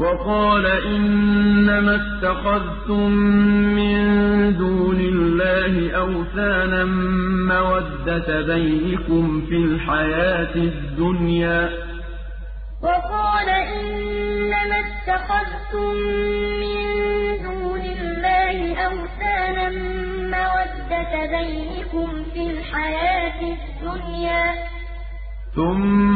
وقال إنما اتخذتم من دون الله أوثانا مودة بينكم في الحياة الدنيا. وقال إنما اتخذتم من دون الله أوثانا مودة بينكم في الحياة الدنيا. ثم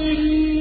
الْكَافِرِينَ